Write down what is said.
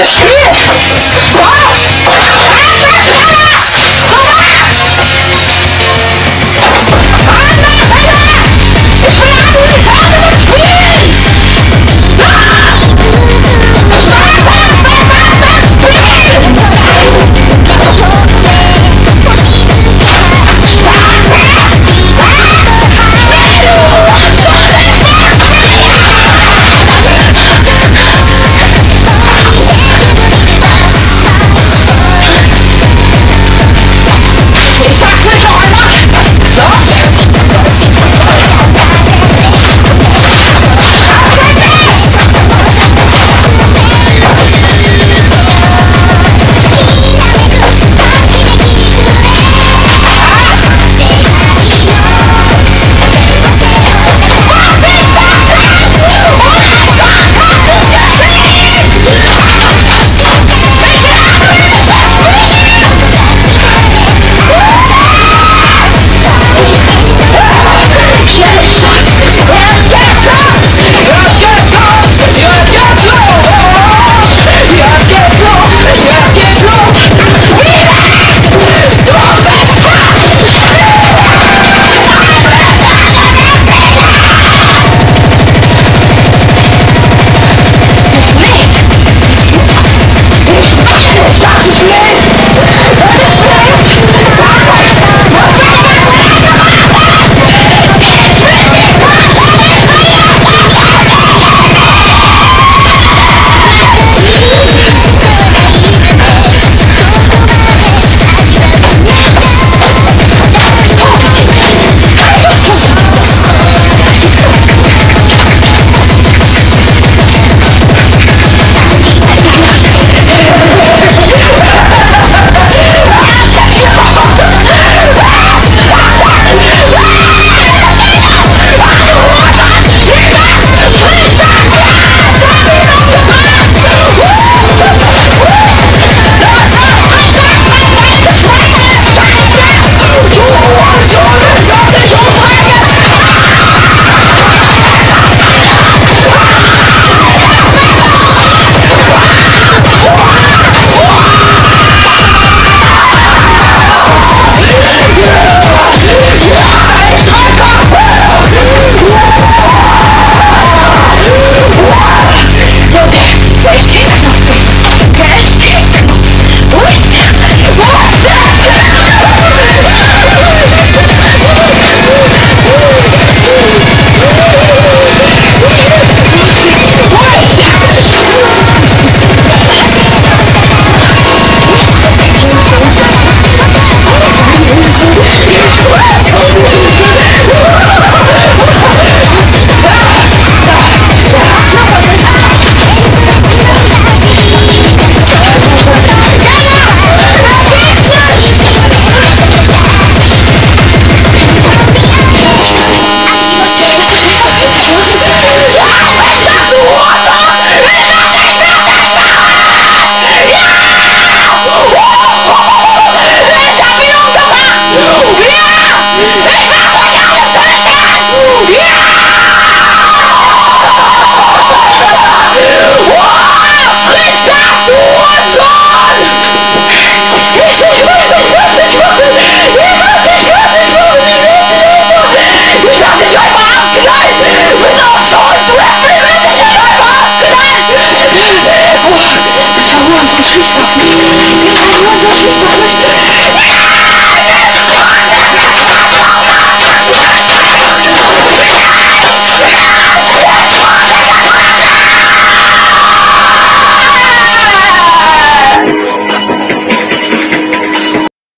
你